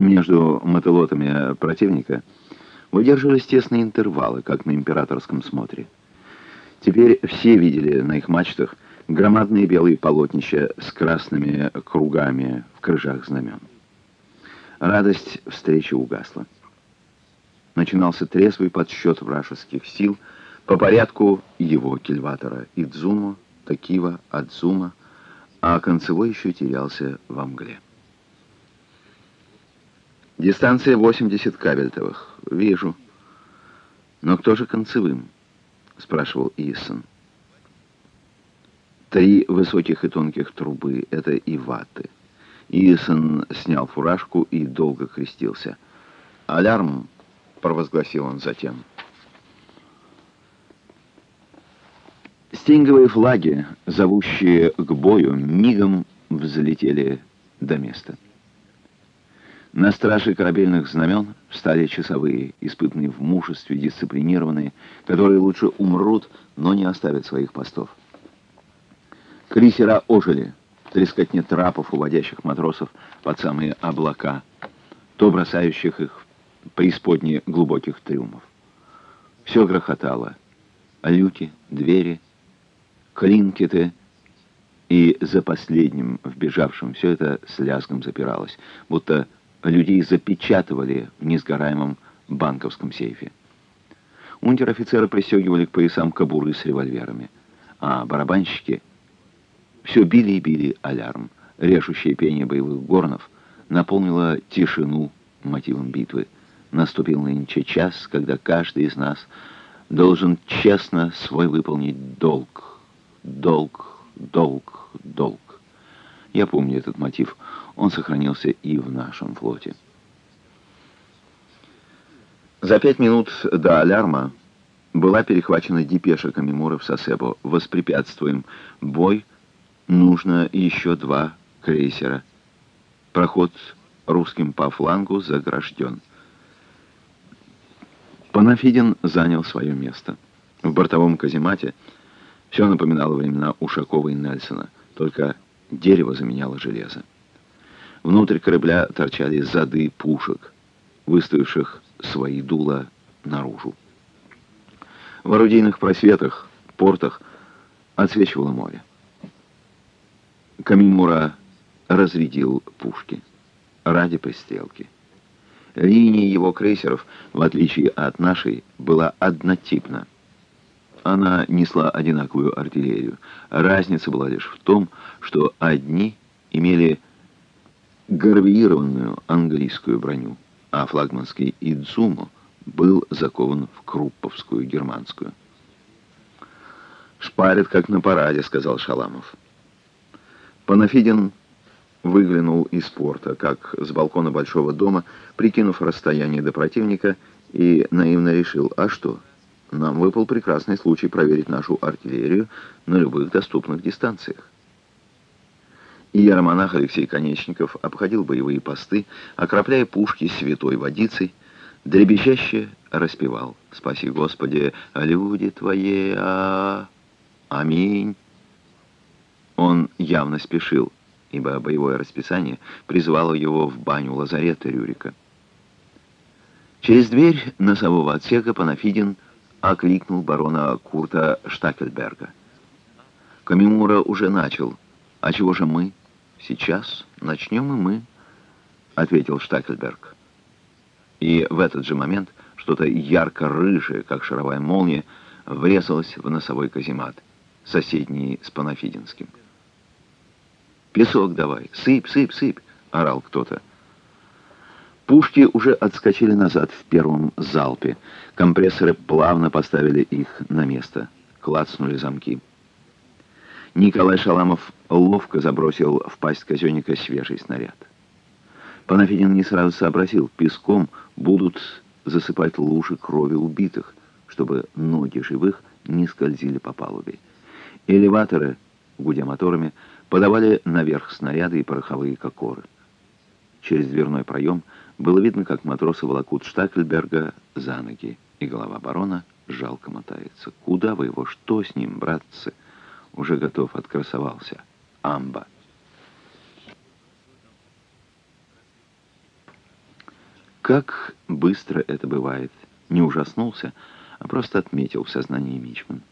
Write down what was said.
Между мотылотами противника выдерживались тесные интервалы, как на императорском смотре. Теперь все видели на их мачтах громадные белые полотнища с красными кругами в крыжах знамен. Радость встречи угасла. Начинался трезвый подсчет вражеских сил по порядку его кильватора Идзумо, Такива, Адзума, а концевой еще терялся во мгле. Дистанция 80 кабельтовых. Вижу. Но кто же концевым? Спрашивал Исон. Три высоких и тонких трубы — это и ваты. Исон снял фуражку и долго крестился. «Алярм!» — провозгласил он затем. Стинговые флаги, зовущие к бою, мигом взлетели до места. На страже корабельных знамен встали часовые, испытанные в мужестве, дисциплинированные, которые лучше умрут, но не оставят своих постов. Крейсера ожили, трескотни трапов, уводящих матросов под самые облака, то бросающих их в преисподние глубоких трюмов. Все грохотало. Люки, двери, клинкеты, и за последним, вбежавшим, все это с лязгом запиралось, будто людей запечатывали в несгораемом банковском сейфе. Унтер-офицеры пристегивали к поясам кобуры с револьверами, а барабанщики все били и били алярм. Режущее пение боевых горнов наполнило тишину мотивом битвы. Наступил нынче час, когда каждый из нас должен честно свой выполнить долг. Долг, долг, долг. Я помню этот мотив. Он сохранился и в нашем флоте. За пять минут до алярма была перехвачена депеша Камимура в Сосебо. Воспрепятствуем бой нужно еще два крейсера. Проход русским по флангу загражден. Панафидин занял свое место. В бортовом каземате все напоминало времена Ушакова и Нельсона, только дерево заменяло железо. Внутрь корабля торчали зады пушек, выставивших свои дула наружу. В орудийных просветах, портах отсвечивало море. Камимура разрядил пушки ради пристрелки. Линия его крейсеров, в отличие от нашей, была однотипна. Она несла одинаковую артиллерию. Разница была лишь в том, что одни имели гарвиированную английскую броню, а флагманский Идзумо был закован в крупповскую германскую. «Шпарит, как на параде», — сказал Шаламов. Панафидин выглянул из порта, как с балкона большого дома, прикинув расстояние до противника, и наивно решил, а что, нам выпал прекрасный случай проверить нашу артиллерию на любых доступных дистанциях. И иеромонах Алексей Конечников обходил боевые посты, окропляя пушки святой водицей, дребезжаще распевал «Спаси, Господи, люди Твои, а... аминь». Он явно спешил, ибо боевое расписание призвало его в баню лазарета Рюрика. Через дверь носового отсека Панафидин окликнул барона Курта Штакельберга. Камимура уже начал. «А чего же мы?» «Сейчас начнем и мы», — ответил Штакельберг. И в этот же момент что-то ярко-рыжее, как шаровая молния, врезалось в носовой каземат, соседний с Панафидинским. «Песок давай! Сыпь, сыпь, сыпь!» — орал кто-то. Пушки уже отскочили назад в первом залпе. Компрессоры плавно поставили их на место. Клацнули замки. Николай Шаламов ловко забросил в пасть казенника свежий снаряд. Панафидин не сразу сообразил, песком будут засыпать лужи крови убитых, чтобы ноги живых не скользили по палубе. Элеваторы, гудя моторами, подавали наверх снаряды и пороховые кокоры. Через дверной проем было видно, как матросы волокут Штакельберга за ноги, и голова барона жалко мотается. «Куда вы его? Что с ним, братцы?» Уже готов, открасовался. «Амба». Как быстро это бывает. Не ужаснулся, а просто отметил в сознании Мичман.